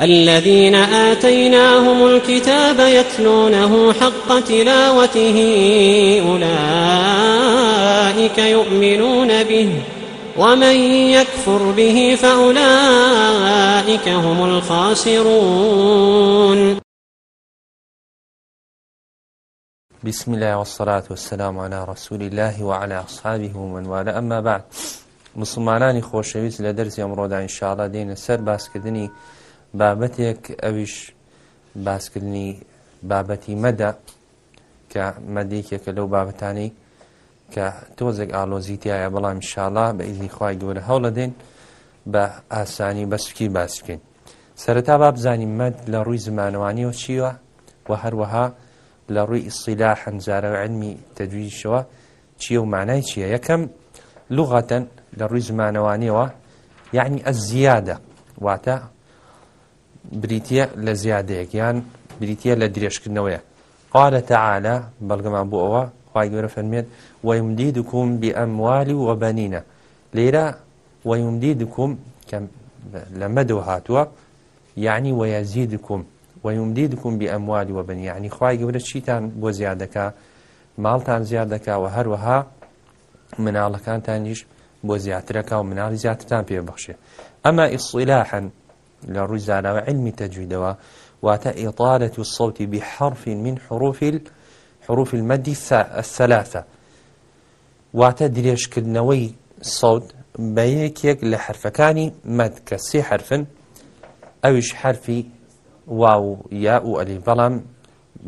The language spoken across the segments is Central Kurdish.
الذين آتيناهم الكتاب يتلونه حق تلاوته أولئك يؤمنون به ومن يكفر به فأولئك هم الخاسرون بسم الله والصلاة والسلام على رسول الله وعلى أصحابه ومن والاه أما بعد مسلمانانی خۆشەویست لە دەرسی ئەمڕۆدا ئینشاءڵە دێنە سەر باسکردنی بابەتێک ئەویش باسکردنی بابەتی مەدە کە مەدەیکێکە لەو بابەتانی کە تۆزێک ئالۆزیتیایە بەڵام شاڵا بە ئیدنی خی گەورە هەوڵە دێن بە ئاسانی بەسکی باس بکەین سەرەتا بابزانانی مەد لە ڕووی زمانەوانی و چیوە و هەروەها لە ڕووی ئیسیلا حەنجارە و علمی تەجویشەوە چیە و مانای چییە یەکەم لغەتەن لە ڕووی زمانەوانیەوە یعنی ئە زیادە واتە بریتە لە زیادەیەک یان بریتە لە درێژکردنەوەیە قالە تەعاالە بەڵگەمان بۆ ئەوە خی گەورە فەرمێت وەیمدی دکوم بی ئەموالی و وەبەنینە لێرە وەیمدی دکوم لە مەدەوە هاتووە یعنی وەیەزی دکوم وەیمدی دکوم بی ئەموالی وەبنی یعنی خی گەورە چیتان بۆ زیادەکە ماڵتان زیادەکە و هەروەها مناڵەکانتانیش بۆ زیاترەکە و مناڵی زیاترتان پێبەخشێ ئەمە ئیسیلاحن لە ڕووی زاناوە علمی تەجویدەوە واتە ئێطالەت و سەوتی بحرف من حروف حروف المەدی السەلاسە واتە درێژکردنەوەی سەوت بە یەکێک لە حرفەکانی مەد کە سێ حرفن ئەویش حرفی واو یا و ئەلی بەڵام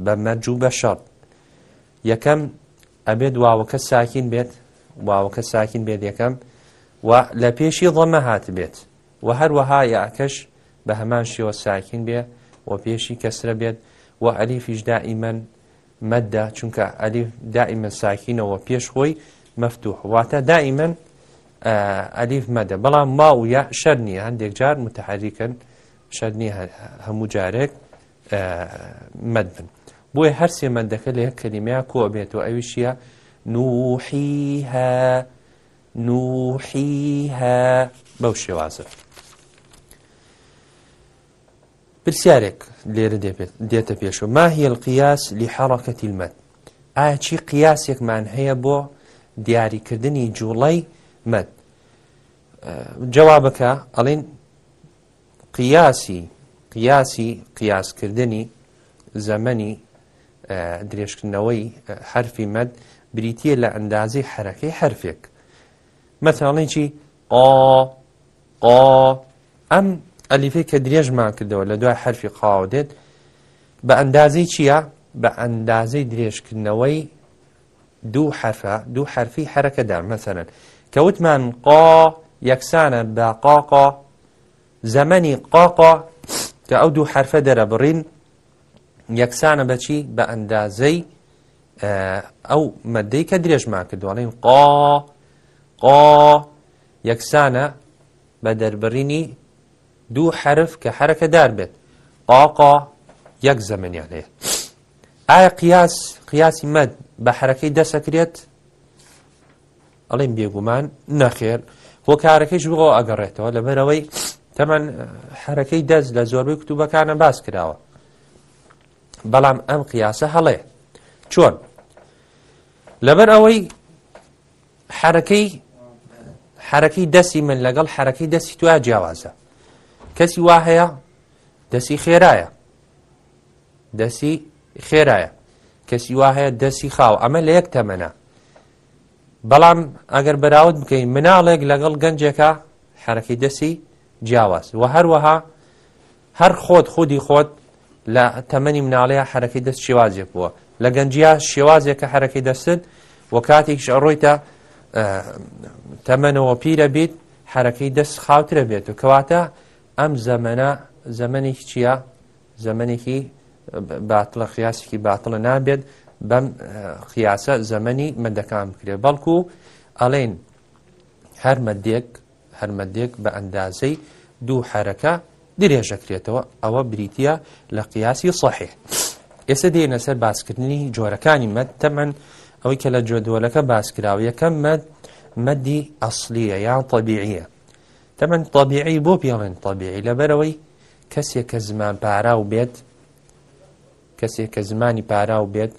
بە مەرج و بە شەڕ یەکەم ئەبێت واوەکە ساکین بێت واوەکە ساکین بێت یەکەم و لە پێشی ڕەمە هات بێت و هەروەها یاکەش بە هەمان شێوە ساکین بێ و پێشی کەسرە بێت و ئەلیفیش دائیمەن مەددا چونکە ئەلیف دائیمە ساکینەوە پێش خۆی مەفتوح واتە دائیمەن ئەلیف مەدە بەڵام ما و یا شەر نیە هەندێک جار متحریکن شەر نیە هەموو جارێک مەد بن بۆیە هەرسێ مەدەکە لە یەک کەلیمەیە کۆ بێت و ئەویشیە نوحیها نوحیها بەو شێوازە پرسیارێک لێرە دێتە پێشەوە ماهیل قیاس لی حەڕەکەتی المەد ئایا چی قیاسێکمان هەیە بۆ دیاریکردنی جوڵی مەد جوابەکە ئەڵین قیاسی قیاسی قیاسکردنی زەمەنی درێژکردنەوەی حرفی مەد بریتە لە ئەندازی حرەکەی حرفێک مەتەڵێکی ئا ئا ئەم ئەلیفەی کە درێژمان کردەوە لە دوای حرفی قاو دێت بە ئەندازەی چییە بە ئەندازەی درێژکردنەوەی دوو حرفە دوو حرفی حرەکەدار مەسەرن کەوتمان قا یەکسانە بە قاقا زەمەنی قاقا کە ئەو دوو حرفە دەرە بڕین یەکسانە بەچی بە ئەندازەی ئەو مەدەی کە درێژمان کردوڵین قا قا یەکسانە بە دەربڕینی دوو حرف کە حرەکە دار بێت ئاقا یەک زەمەنیان هەیە ئایا قیاس قیاسی مەد بە حرەکەی دەسەکرێت ئەڵێم بێگومان نەخێر بۆ کارەکەیش بۆ ئەگەڕێتەوە لەبەرەوەی تەمان حرەکەی دەست لە زۆربەی کتوبەکانە باس کراوە بەڵام ئەم قیاسە هەڵێ چۆن لەبەر ئەوەی حرەکەی حرەکەی دەستی من لەگەڵ حرەکەی دەستی توە جیاوازە کەسی وا هەیە دەسی خێرایە دەسی خێرایە کەسی وا هەیە دەسی خاو ئەمە لە یەک تەمەە بەڵام ئەگەر بەراوت بکەین مناڵێک لەگەڵ گەنجێکە حرەکەی دەسی جیاواز و هەروەها هەر خۆت خودی خۆت لە تەمەنی مناڵەیە حرەکەی دەست شێوازێک بووە لە گەنجیا شێوازێکە حرەکەی دەستت و کاتێکش ئەڕۆیتە تەمەنەوە پیرە بیت حرەکەی دەست خاوترە بێت و کەواتە ئەم زەمەە زەمەێکی چییە زەمەێکی باتڵە خیاسێکی باتڵە نابێت بەم خیاسە زەمەنی مەدەکان بکرێ بەڵکو ئەڵێن هەرمەدێک هەرمەدێک بە ئەندازەی دوو حرەکە درێژەکرێتەوە ئەوە بریتە لە قیاسی سەحێ ئێستا دێنە سەر باسکردنی جۆرەکانی مەد تەمەەن ئەوەی کە لە جۆدۆلەکە باسکراوە یەکەم مەد مەدی ئەسلیە یان طبیعیە تەمەند تەبیعی بۆ پیاڵێن تەبیعی لەبەرەوەی کەسێک کە زمان پاراو بێت کەسێک کە زمانی پاراو بێت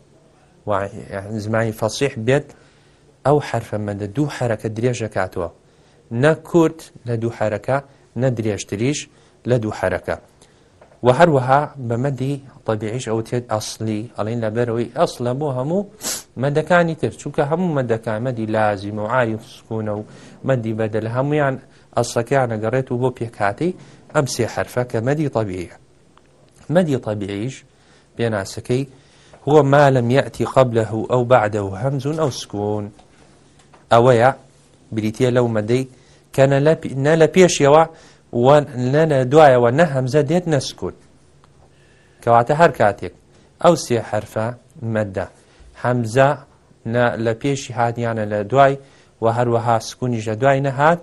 زمانی فەسیح بێت ئەو حرفەمەدە دوو حرەکە درێژە کاتەوە نە کورت لە دوو حرەکە نە درێژتریش لە دوو حرەکە و هەروەها بەمەدی طبیعیش ئەو تێت ئەسلی ئەڵین لەبەرەوەی ئەسلە بۆ هەموو مەدەکانی تر چووکە هەموو مەدەکان مەدی لازی مەعای سکوونە و مەدی بەدەل هەمویان ئەسەکیان نەگەڕێت و بۆ پێکاتی ئەم سێ حرفە کە مەدی طبیعە مەدی طبیعیش پێناسەکەی هو ما لم يأتي قبله أو بعده همز أو سكون ئەوەیە بریتە لەو مەدەی کە نە لە پێشەوە لەنە دوایەوە نە هەمزە دێت نەسکوت کەواتە هەر کاتێک ئەو سێ حرفە مەدە هەمزە لە پێشی هاانیانە لە دوای و هەروەها سکونیش لە دوای نەهات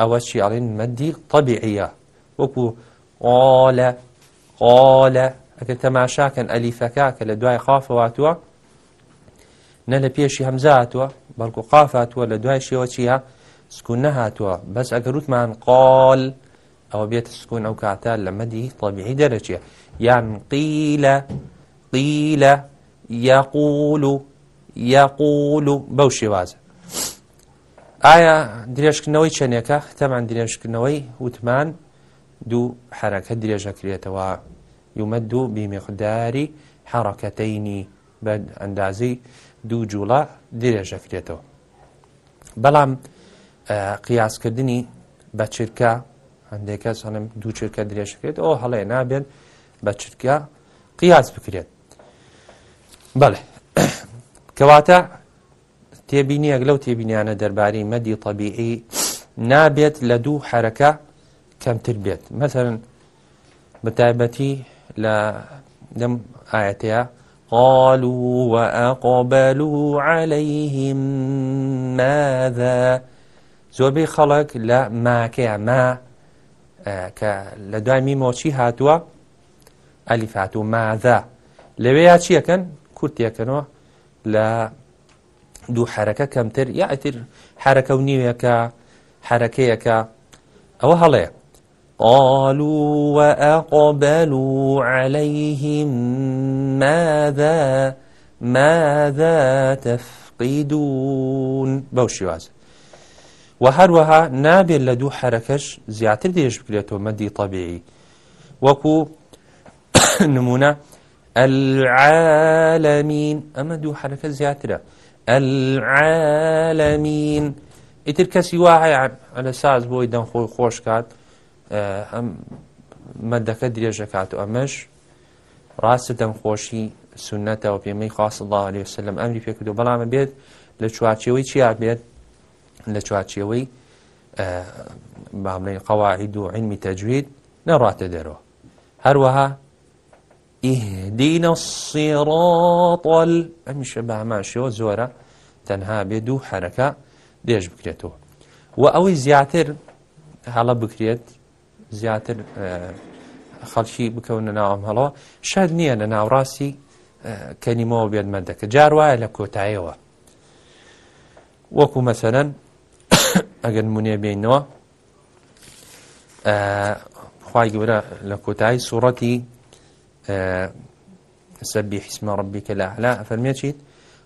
ئەوە چیاڵین مەدی طبیعە وەکو قۆلە قۆلە ئەگە تەماشاکەن ئەلیفەکە کە لە دوای خافەواتوە نە لە پێشی هەمزاتوە بەڵکو قافاتوە لە دوای شێوە چیە سکون نەهاتوە بەس ئەگەر وتمان قال ئەوە بێتە سکون ئەو کاتە لە مەدی طبیعی دەرەچیە یان قیلە قیلە یاقول یاقول بەو شێوازە ئایا درێژکردنەوەی چەندێکە تەمان درێژکردنەوەی وتمان دوو حرەکە درێژەکرێتەوە یومە دوو بیمێخداری حڕەکەتینی بە ئەندازەی دوو جوڵە درێژەکرێتەوە بەڵام قیاسکردنی بە چرکە هەندێکە سەڵم دوو چرکە درێژکرێت ئەو هەڵێ نابێن بە چرکە قیاس بکرێت بەڵێ کەواتە تێبینیەک لەو تێبینیانە دەرباری مەدی طبیعی نابێت لە دوو حرەکە کەمتر بێت مەسەرن بەتایبەتی لە دەم ئاەتەیە قالوا وأقبلوا عليهم ماذا زۆربەی خەڵک لە ماکەیە ما کە لە دوای میمۆچی هاتووە ئەلیفات و ماذا لەوێ یا چیەکەن کورتیەکەنەوە لە دوو حرەکە کەمتر یاتر حرەکە و نیوەکە حرەکەیەکە ئەوە هەڵەیە قالوا وأقبلوا عليهم ماذا ماذا تفقدون بەو شێوازە و هەروەها نابێت لە دوو حرەکەش زیاتر درێژ بکرێتەوە مەدی طبیعی وەکو نمونە العالمین ئەمە دوو حرەکە زیاترە العالمین ئیتر کەسی وایە لە ساز بۆی دەنخۆی خۆش کات ئەم مەدەکە درێژەکات و ئەمەش ڕاستە دەمخۆشی سنەتەوە پێمەی خاص الله عليه وسلم ئەمری پێکردو بەڵامە بێت لە چوارچەوەی چیا بێت لە چوارچەوەی بامڵی قەواعید و عینمی تەجوید نەڕاتە دەرەوە هەروەها ئیدینە سێڕۆڵ ئەمیشە باماشەوە زۆرە تەنها بێ دوو حەرەکە دێژ بکرێتەوە و ئەوەی زیاتر هەڵە بکرێت زیاتر خەڵکی بکەونە ناوم هەڵەوە شاد نییە لە ناوڕاستی کەنیمەوە بێتمەندەکە جار وایە لە کۆتاییەوە وەکو مەسەرەن ئەگەن مونێ بینەوە خی گەورە لە کۆتایی سوڕەتی سبح اسم ربك الأعلى فرميت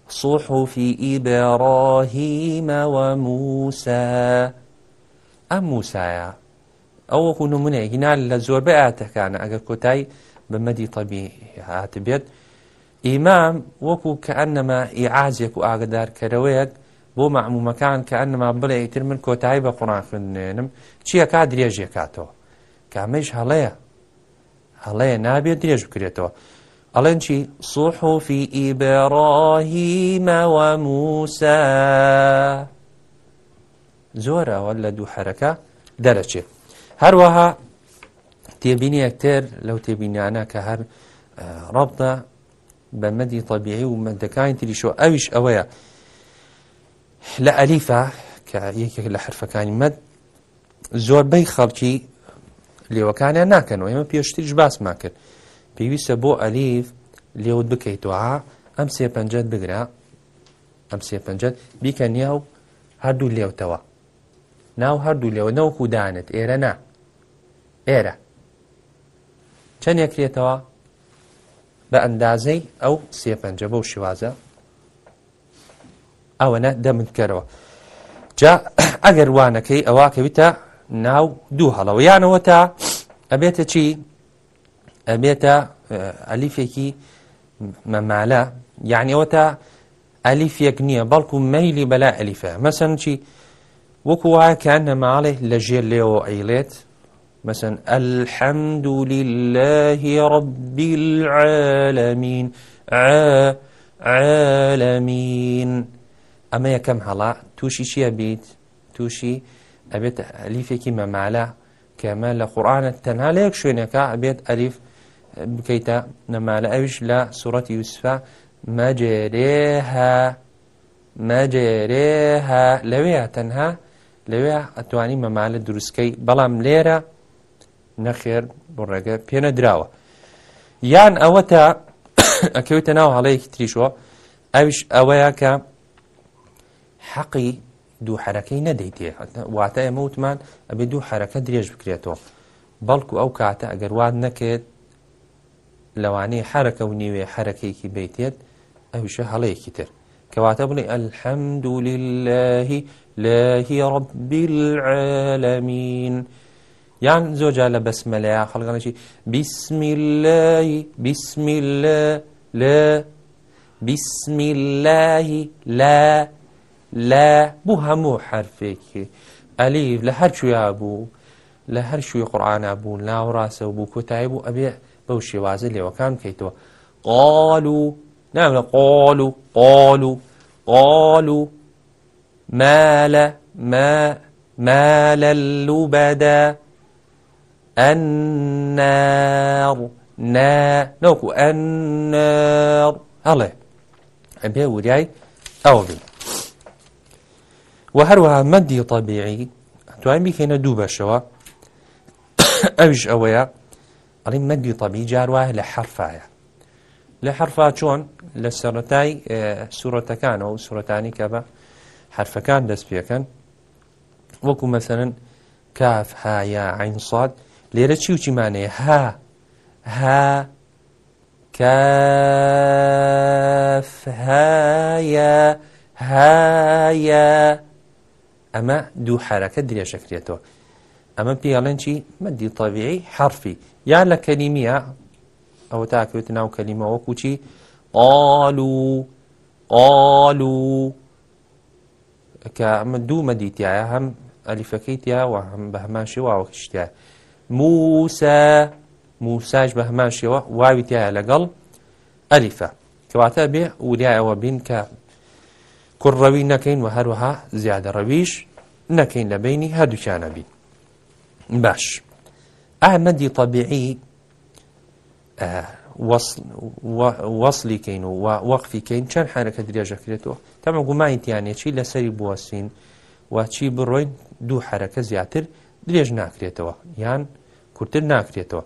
صحف إبراهيم وموسى ئەم موسایە ئەو وەکو نمونەیە هینال لە زۆربە ئاتەکانە ئەگەر کۆتایی بەمەدی طبی هاتە بێت ئیمام وەکو کە ئەنەما ئیعاجێک و ئاگدارکەرەوەیەک بۆ مەعمومەکان کە ئەنەما بڵێ ئیتر من کۆتایی بە قڕانخوێنێنم چیەکە درێژێکاتەوە کامەش هەڵەیە هەڵەیە نابێت درێژ بکرێتەوە ئەڵێن چی سوحوفی ئیبڕاهیمەوە موسا زۆرەوە لە دوو حەرەکە دەرەچێت هەروەها تێبینی یەکتر لەو تێبینیانە کە هەر ڕبدە بە مەدی طبیعی و مەدەکانی تریشۆ ئەویش ئەوەیە لە ئەلیفا کە یەکێک لە حرفەکانی مەد زۆربەی خەڵکی لێوەکانیان ناکەنەوە ئێمە پێشتریش باسمان کرد پێویستە بۆ ئەلیف لێوت بکەیتەوە ئەم سێ پەنجەت بگرا ئەم سێ پەنجەت بیکە نیاو هەردوو لێوتەوە ناو هەردوو لێوە نەوەکو دانت ئێرە نا ئێرە چەند یەکرێتەوە بە ئەندازەی ئەو سێ پەنجە بەو شیوازە ئەوەنە دەمنکەرەوە جا ئەگەر وانەکەی ئەوا کەویتە ناو دوو هەڵەوە یانەوە تا ئەبێتە چی ئەبێتە ئەلیفێکی مەمالە یانیەوە تا ئەلیفێک نییە بەڵکو مەیلی بەلا ئەلیفە مەسن چی وەکو وایکان نەماڵێ لە ژێر لێەوە ئەیڵێت مەسن ئەلحەمد للهی ڕبی العالمین عالمین ئەمە یەکەم هەڵا تووشی چییە بیت تووشی ئەبێت ئەلیفێکی مەمالە کەمە لە قورآانە تەنها لە یەک شوێنەکە ئەبێت ئەلیف بکەیتە نەمالە ئەویش لە سوڕەتی یوسفا مەجێرێها مەجێرێها لەوەیە تەنها لەوێ ئەتوانی مەمالە دروستکەی بەڵام لێرە نەخێر بڕێگە پێنە دراوە یان ئەوە تا ئەکەوتە ناو هەڵەیەکی تریشەوە ئەوش ئەوەیە کە حەقی دوو حرەکەی نەدەیتێ واتە ئەمە وتمان ئەبێ دوو حرەکە درێژ بکرێتەوە بەڵکو ئەو کاتە ئەگەر واد نەکرێت لەوانەیە حرەکە و نیوێ حرەکەیەکی بیتێت ئەوشە هەڵەیەکی تر کەواتە بڵێ ئەلحەمد للهی لەهی ڕبیلعالەمین یان زۆجا لە بەسمەلەیە خەڵگەڵێکی بسمی لای بسمی لە لە بسمی اللهی لە لا بوو هەموو حرفێکی ئەلیف لە هەرچویا بوو لە هەر شووی قورآنا بوون ناوڕاستە و بوو کۆتایی بوو ئەبێ بەو شێوازە لێوەکان بکەیتەوە قال و نامە قال و قال و قال و مالە ما مالە لوبەدە ئەنار نا نەوەکو ئەنار هەڵێ ئەبێ وریای ئەوە بین و هەروەها مەدی طبیعی توان بکەینە دوو بەشەوە ئەوش ئەوەیە ئەڵی مەدی طبی جاروایە لە حرفایە لە حرفا چۆن لە سەرەتای سوورەتەکانەوە و سوورەتانی کە بە حرفەکان دەست پێەکەن وەکو مەسەرن کاف هایا عینساد لێرە چی وچیمانەیە ها ها كاف هايا هايا ئەمە دوو حرەکە درێژەکرێتەوە ئەمە پیاڵێن چی مەدی طبیعی حرفی یان لە کەلیمیە ئەوە تاکەوێت ناو کەلیمە وەکوچی قالو قالو کە ئەمە دوو مەدیتیایە هەم ئەلیفەکەی تیاوە هەم بە هەمان شێواوە کشتیا موسە موساج بە هەمان شێوە واوی تایە لەگەڵ ئەلیفە کەواتە بێ وریایەوە بین کە کوڕڕەوی نەکەین و هەروەها زیادە ڕەویش نەکەین لە بینی هەردووکیانە بین باش ئامەدی طبیعی وەصلی کەین و وەقفی کەین چەند حرەکە درێژەکرێتەوە تەمە گومانیتیانێکی لەسەری بوەسین و چی بڕۆین دوو حرەکە زیاتر درێژ ناکرێتەوە یان کورتتر ناکرێتەوە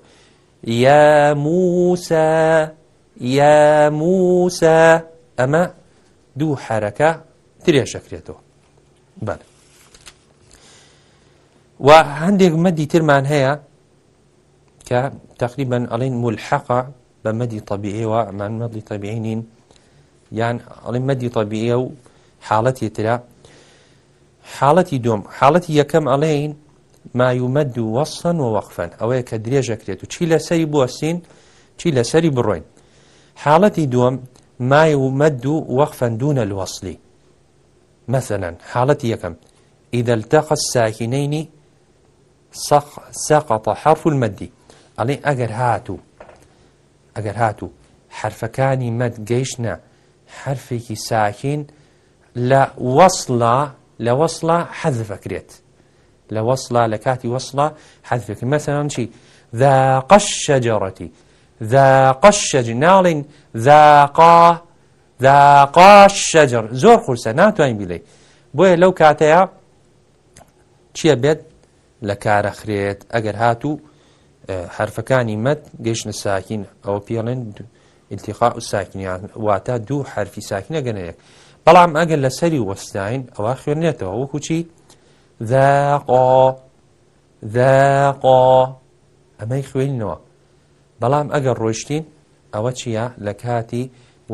یا موسە یا موسە ئەمە دوو حرەکە ترێشەکرێتەوە بەر و هەندێک مەدی ترمان هەیە کە تقریبن ئەڵین مولحەقا بە مەدی طبیعیەوە ئەمان مەدی طبیعی نین یان ئەڵین مەدی طبیعیە و حاڵەتی ترا حاڵەتی دوم حاڵەتی یەکەم ئەڵێین مایومەد و وەسن و وەقفەن ئەوەیە کە درێژەکرێت و چی لەسەری بوەسین چی لەسەری بڕۆین حاڵەتی دووەم مای و مەد و وەقفەن دوونە الوەصلی مثلا حالة يكم إذا التقى الساكنين سق سقط حرف المد علي أجر هاتو أجر هاتو حرفكان مد جيشنا حرفك ساكن لا وصل لا وصل حذف كريت لا وصل لكاتي وصل حذفك مثلا شي ذاق الشجرة ذاق الشجر نال ذاقا ذاقاش شەجر زۆر خورسە ناتوانین بیڵێ بۆیە لەو کاتەیە چییە بێت لە کارەخرێت ئەگەر هاتوو حرفەکانی مەد گەشتە ساکین ئەوە پێڵێن التیقا و ساکنیان واتە دوو حرفی ساکنە گەنەیەک بەڵام ئەگەر لە سەری وەستین ئەوە خوێنێتەوە وەکو چی ذاقا ذاقا ئەمەی خوێنینەوە بەڵام ئەگەر ڕۆشتین ئەوە چییە لە کاتی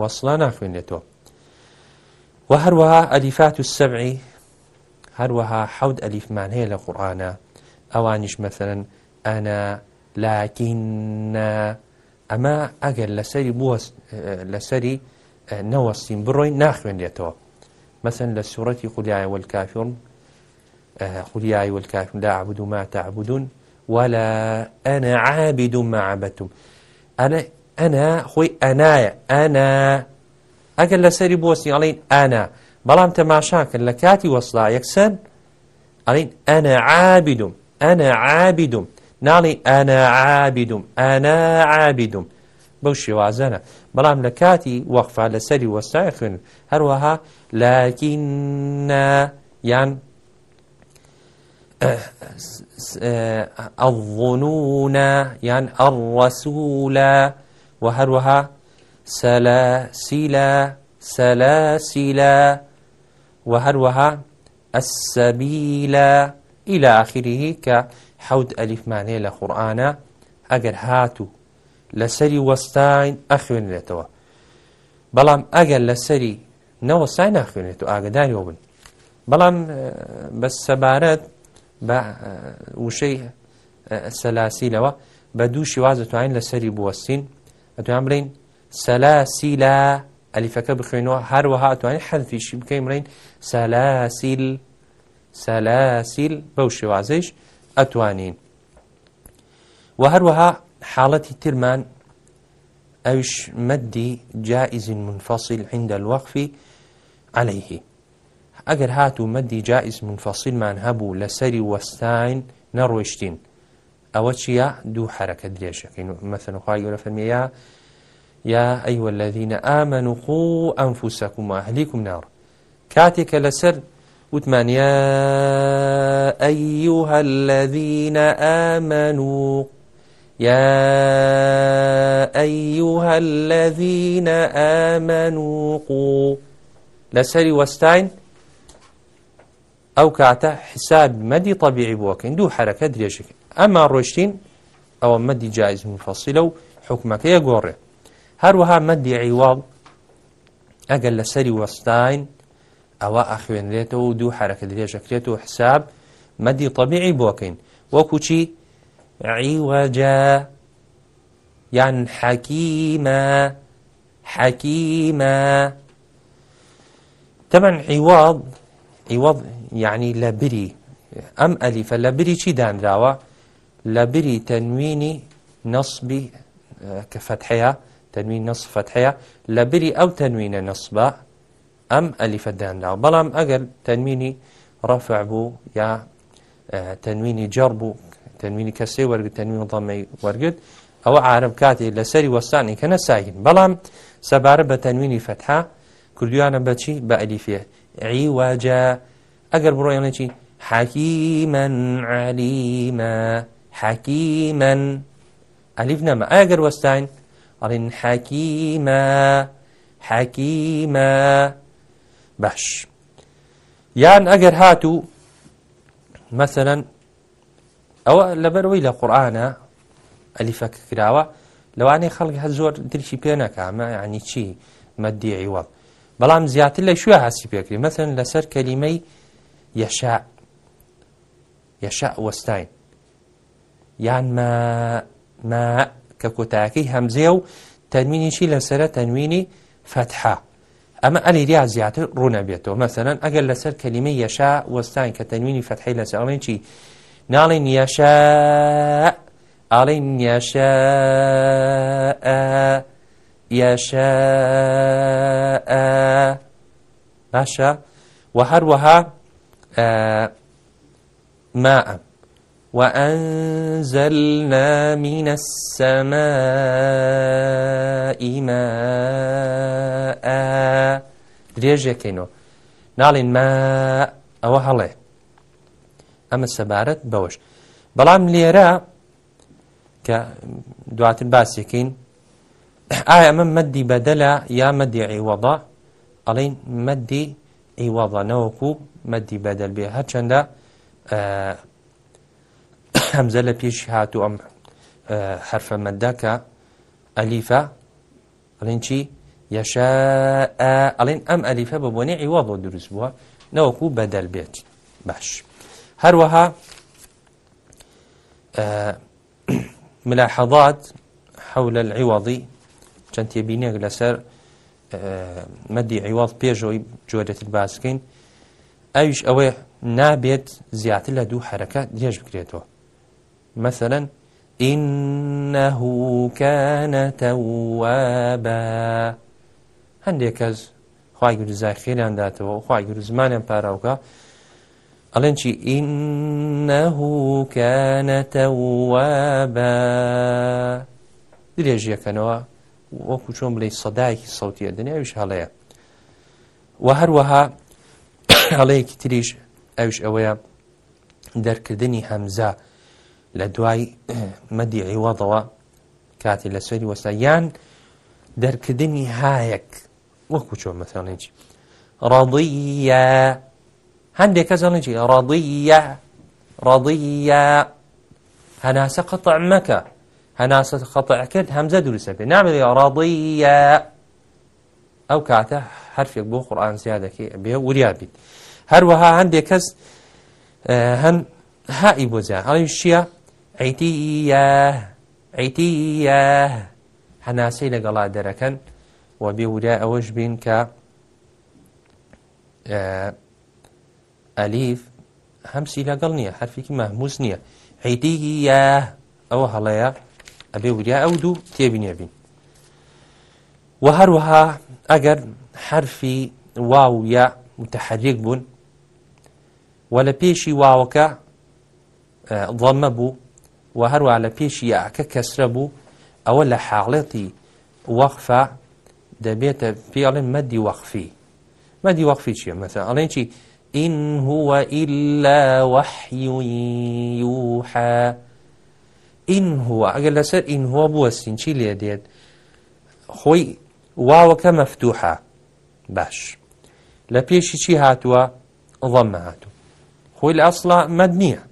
وەسڵا ناخوێنێتەوە و هەروەها ئەلیفات و سەبعی هەروەها حەود ئەلیفمان هەیە لە قورآانە ئەوانیش مەثەرەن ئەنا لاکینە ئەمە ئەگەر لەسەری لەسەری نەوەستیم بڕۆین ناخوێنێتەوە مەسن لە سوورەتی خولیایە والکافیون خولیای والکافیون داعبدو ما تعبدون ولا أنا عابد ما عبدتم أنا ئەنا خۆی ئەنایە ئەنا ئەگەر لەسەری بۆسی ئەڵین ئانا بەڵام تەماشاکرد لە کاتی وەسڵا یەکسەر ئەڵین ئەنا عابدم ئەنا عابدم ناڵی ئەنا عابدم ئەنا عابدم بەو شێوازەنە بەڵام لە کاتی وەقفا لەسەری وەسای خوێن هەروەها لاکیننا یان الظنون یان الرسولە و هەروەها سەلاسیلا سەلاسیلا و هەروەها ئەسەبیلا ئیلا ئاخریهی کە حەود ئەلیفمانەیە لە قورآانە ئەگەر هاتوو لەسەری وەستاین ئەخوێنرێتەوە بەڵام ئەگەر لەسەری نەوەسای ناخوێنێت و ئاگداریەوە بن بەڵام بە سەبارەت بە وشەی سەلاسیلەوە بە دوو شیوازتوانین لەسەری بوەستین ئەتوان بڵین سەلاسیلا ئەلیفەکە بخوێنەوە هەروەها ئەتوانین حەنفیشی بکەین بڵین سەلاسیل سەلاسیل بەو شێوازەیش ئەتوانین و هەروەها حاڵەتی ترمان ئەوش مدی جائز منفصل عند الوقف عليه ئەگەر هاتوو مدی جائز منفصلمان هەبوو لەسەری وەستاین نەڕۆشتین ئەوە چییە دوو حرەکە درێژەکەین مەسنخوا گەورە فەرمیە یا ئەیوە الذینە ئامن و خو ئەنفوسەکوم هەلیکم ناڕ کاتێکە لەسەر وتمان يا أيها الذين آمنوا يا أيها الذين آمنوا قوا لسري وستاين ئەو کاتە حساب مەدی طبیعی بووکەین دوو حرەکە درێژەکەین ئەما ڕۆشتین ئەوە مەدی جایز مفەسیلە و حکومەکەیە گۆڕێ هەروەها مەدی عیواڵ ئەگەر لە سەری وەستاین ئەوە ئەخوێنرێتەوە و دوو حرەکە درێژەکرێت و حساب مەدی طبیعی بۆکەین وەکوچی عیوەجە یان حەکیمە حەکیمە تەمەەن عیواڵ عیوەڵ یعنی لە بری ئەم ئەلیفە لە بری چی دانراوە لە بری تەنوینی نصبی کە فتحەیە تەنوین نصف فتحەیە لە بری ئەو تەنوینە نصبە ئەم ئەلیفەداندا بەڵام ئەگەر تەنوینی ڕەفع بوو یا تەنوینی جەڕ بوو تەنوینی کەسی وەرگرت تەنوین دەمەی وەرگرت ئەوە عرب کاتی لەسەری وەستانی کە نەساگین بەڵام سەبارە بە تەنوینی فتحا کردویانە بەچی بە ئەلیفێ عی واجە ئەگەر بڕۆیانەچی حەکیمەن عەلیمە حەکیمەن ئەلیف نەما ئاگەر وەستین ئەڵین حەکیمە حەکیمە باش یان ئەگەر هاتوو مەسەرەن ئەوە لەبەرەوەی لە قورآانە ئەلیفەکە کراوە لەوانەیە خەڵک هە زۆر درشی پێ نەکامە ینی چی مەدیعیوە بەڵام زیاتر لە شوێ هاسی پێکری مەسن لەسەر کەلیمەی یەشاع یەشاع وەستین یان ما کە کۆتاکەی هەمزێ و تەنوینیشی لەسرە تەنوینی فتحا ئەمە ئەلیریا زیاتر ڕوونە بێتەوە مەسەرەن ئەگەر لەسەر کەلیمە یەشا وەستان کە تەنوینی فتحی لەسەر ئەڵێن چی ناڵێن یەشا ئاڵێن یەشا یەشا باشە و هەروەها ماء وأنزلنا من السماء ماء درێژێکینەوە ناڵین ما ئەوە هەڵێ ئەمە سەبارەت بەوەش بەڵام لێرە کە دواتر باسیەکەین ئایا ئەمە مەدی بەدەلا یا مەدی عیوەڵا ئەڵین مەدی عیوەڵە نەوەکو مەدی بەدەل بێ هەرچەندە هەمزە لە پێشی هاتو ئەم حرفە مەدەکە ئەلیفە ئەڵێن چی یەشە ئەڵێن ئەم ئەلیفە بە بۆنێ ئیوا بۆ دروست بووە نەوەکو بەدەل بێت باش هەروەها ملاحظات حول العوضی چەند تێبینێک لەسەر مەدی عیواڵ پێشەوەی جۆرەت باسکەین ئەویش ئەوەیە نابێت زیاتر لە دوو حرەکە درێژ بکرێتەوە مثلا إنه كان توابا هەندێک کەس خی گورزای خێریان داتەوە و خی گورزمانیان پاراوکە ئەڵێن چی ئینەه کەەتەوە بە درێژیەکەنەوە وەکو چۆن بڵێ سەدایکی سەوتیە دنیاویش هەڵەیە و هەروەها هەڵەیەکی تریش ئەوش ئەوەیە دەرکردنی هەمزە لە دوای مەدی عیوەڵەوە کاتی لە سەری وەستا یان دەرکردنی هایەک وەکو چۆ مەسەڵێکی ڕاضیە هەندێک کەسەڵێکی ڕاضیە ڕاضیە هەناسە قەتە مەکە هەناسە خەتەکرد هەمزە دروستە پێ نامێت ڕاضیە ئەو کاتە هەرفێک بۆ قورآان زیادەکەی بێ وریا بیت هەروەها هەندێک کەس هەن هائی بۆ جیان هەڵی شیە عیتیە عیتیە هەناسی لەگەڵا دەرەکەن و بێورا ئەوەش بین کە ئەلیف هەمسی لەگەڵ نییە حرفێکی مەموز نییە عیتیە ئەوە هەڵەیە ئەبێ وریا ئەو دوو تێبینێ بین و هەروەها ئەگەر حرفی واو یا متحرک بوون و لە پێشی واوەکە ضەمە بوو و هەروە لە پێشی یاکە کەسرە بوو ئەوە لە حاڵێتی وەخفە دەبێتە پێڵێن مەدی وەخفی مەدی وەخفی چیە مەسە ئەڵێن چی إن هو إلا وحي يوحى إن هو أقل لسر إن هو بوستين چي ليه ديت خوي واوك مفتوحة باش لبيشي چي هاتوا ضم هاتو خوي الأصل مدنية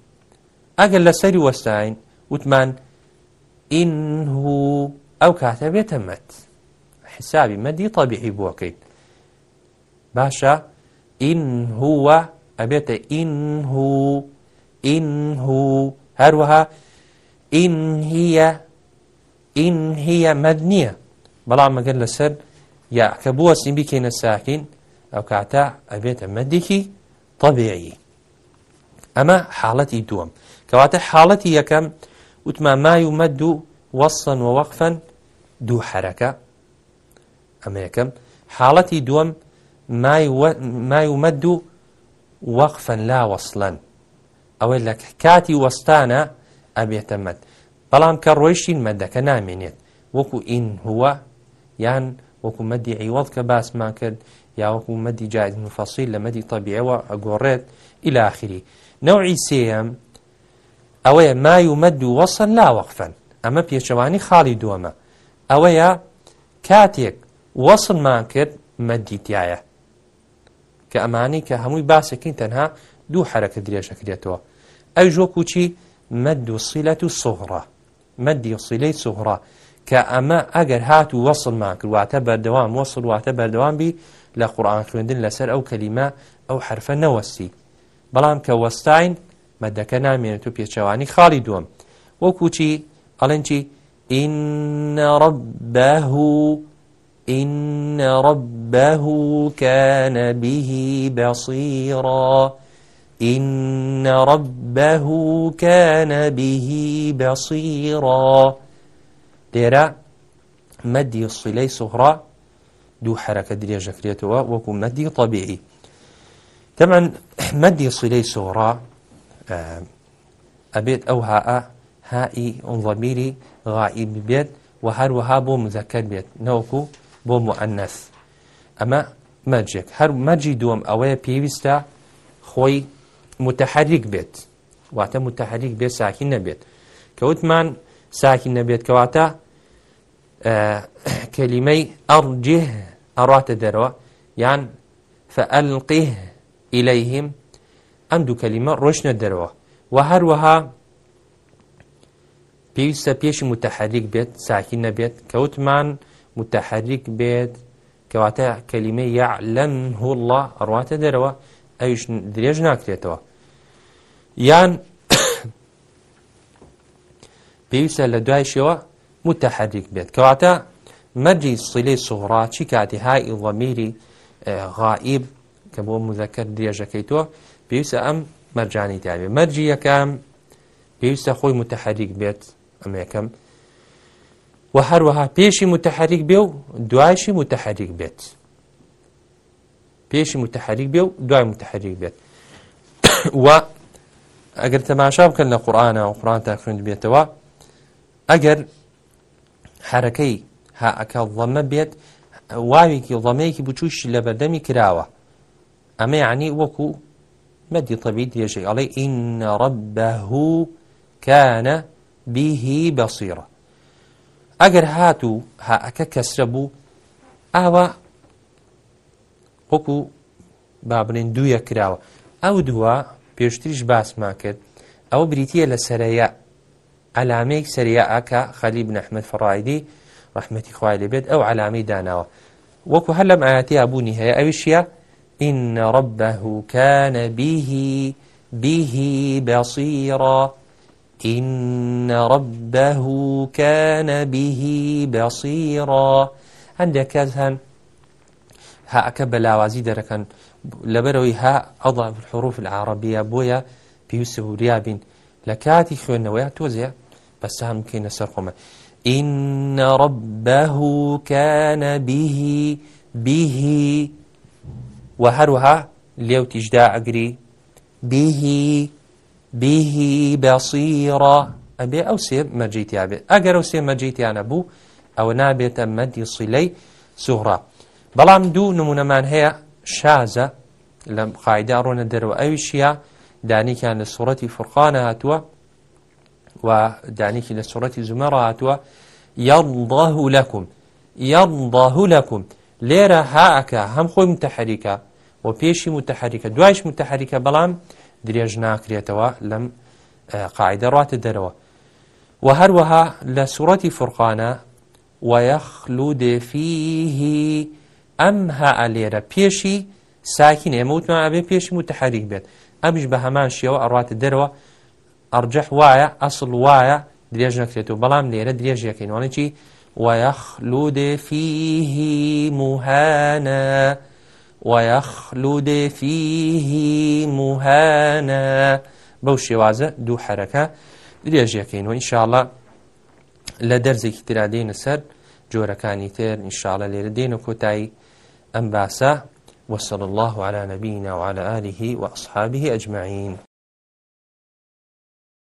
أقل لسر وستاين وتمان ئینهوو ئەو کاتە بێتە مەت حسابی مەدی طبیعی بۆکەیت باشە ئینهووە ئەبێتە ئینهوو ئینهوو هەروەها ئینهە ئینهە مەد نییە بەڵام مەگەر لەسەر یا کە بووە سیم بکەینە ساکین ئەو کاتە ئەبێتە مەدیکی طبیعی ئەمە حاڵەتی دووەم کەواتە حاڵەتی یەکەم وتمان مای و مەد و وەسن و وەقفەن دوو حرەکە ئەمە یەکەم حاڵەتی دووەم مای و مەد و وەقفەن لا وەسڵەن ئەوەی لە کاتی وەستانە ئەبێتە مەد بەڵام کە ڕۆیشین مەدەکە نامێنێت وەکو ئین هووە یان وەکو مەدی عیوەڵ کە باسمان کرد یا وەکو مەدی جاید مفەسیل لە مەدی طبیعەوە ئەگۆڕێت ئیلاخری نەوعی سێەم ئەوەیە مای و مەد و وەسە لاوەقفەن ئەمە پێچەوانی خاڵی دووەمە ئەوەیە کاتێک وەسنمان کرد مەدیتایە کە ئەمانی کە هەمووی باسێکین تەنها دوو حرەکە درێژەکرێتەوە ئەی ژۆ کوچی مەد و سیلەت و سوغڕە مەدی سیلەی سوغڕە کە ئەمە ئەگەر هات و وەسڵمان کرواتە بەردەوام وەسڵواتە بەردەوامبی لە قورآان خوێندن لەسەر ئەو کەلیمە ئەو حرفە نەوەستی بەڵام کە وەستین مەدەکە نامێنێت و پێچەوانی خاڵی دووەم وە کوچی ئەڵەنچی ئینڕبەه ئینڕبەه کەنە بیهی بەسیڕا إن ربه كان به بصيرا لێرە مەدی سلەی سوهرا دوو حرەکە درێژەکرێتەوە وەکو مەدی طبیعی تەمان مەدی سلەی سوهرا ئەبێت ئەو هاء هائی ئۆنڵەبیری غائب بێت و هەروەها بۆ مزەکەر بێت نەوەکو بۆ مؤنەس ئەمە مەرجێک هەر مەرجی دووەم ئەوەیە پێویستە خۆی متحرک بێت واتە متحرک بێت ساکی نەبێت کەوتمان ساکی نەبێت کەواتە کەلیمەی ئەڕجێ ئەڕاتە دەرەوە یان فەئەلقیه ئیلەیهیم ئەم دوو کەلیمە ڕۆشنە دەرەوە و هەروەها پێویستە پێشی متەحەریک بێت ساکی نەبێت کەوتمان متەحەریک بێت کەواتە کەلیمە یاعلەن هوڵە ئەڕواتە دەرەوە ئەوش درێژ ناکرێتەوە یان پێویستە لە دوایشەوە متەحەریک بێت کەواتە مەرجی سڵی سوغڕا چی کاتی های ئیڵەمیری غائب کە بۆ مزەکە درێژەکەیتەوە پێویستە ئەم مەرجانی تابێ مەرجی یەکەم پێویستە خۆی متتحریک بێت ئەم یەکەم و هەروەها پێشی متتحریک بێ و دوایشی متتحریک بێت پێشی متتحریک بێ و دوای متتحریک بێت و ئەگەر تەماشا بکەن لە قورآانە و قڕان تا خوند بێتەوە ئەگەر حرەکەی ها ئەکە ڵەمە بێت واوێکی ڵەمەیەکی بچوشی لە بەردەمی کراوە ئەمە عنی وەکو مەدی طەبی دێژەی ئەڵێ ئین ڕبەهوو کانە بیهی بەسیڕە ئەگەر هات و هاەکە کەسرە بوو ئاوا وەکو بابنین دوویە کراوە ئەو دووە پێشتریش باسمان کرد ئەوە بریتە لە سەرەیە ئەلامەیەک سەریا ئاکە خەلی بنەحمد فڕایدی ڕحمەتی خوای لێبێت ئەو علامی داناوە وەکو هەر لەم ئاەتی بوونی هەیە ئەویشە إن ربه كان به به بصيرا إن ربه كان به بصيرا عندك كاتهن ها أكا بلاوازي دركن لبروي ها أضع في الحروف العربية بويا بيوسف ريابين لكاتي خوين نويا توزيع بس هم كينا سرقما إن ربه كان به به و هەروەها لێو تیژدا ئەگری بیهی بیهی بەسیڕە ئەبێ ئەو سێ مەجیتیا بێت ئەگەر ئەو سێ مەجیتیانە بوو ئەوە نابێتە مەدی سیلەی سوغرا بەڵام دوو نمونەمان هەیە شازە لە قاعدا ڕۆنە دەرەوە ئەویشیە دانیکیان لە سوڕەتی فرقانە هاتووە و دانیکی لە سوڕەتی زمەڕ هاتووە یاڵڵاه لەکم یاڵڵاه لەکم لێرە هاکە هەم خۆی متەحریکە و پێشی متەحریکە دوایش متەحریکە بەڵام درێژ ناکرێتەوە لەم قاعدە ڕاتە دەرەوە و هەروەها لە سوورەتی فرقانە وەخلو دێفیهی ئەم ها ئەلێرە پێشی ساکین ئێمە وتمان ئەبێ پێشی متەحریک بێت ئەمیش بە هەمان شێوە ئەڕاتە دەرەوە ئەرجەح وایە ئەسڵ وایە درێژ نەکرێتەوە بەڵام لێرە درێژیەکەینوانێکی وەخلو دێفیهی موهانە ويخلد فيه مهانا بەو شێوازە دوو حرەکە درێژیەکەین و انشاءله لە دەرزێکی ترادینە سەر جۆرەکانی تر انشاءله لێرە دێن و کۆتایی ئەم باسە وصل الله على نبينا وعلى آله وأصحابه أجمعين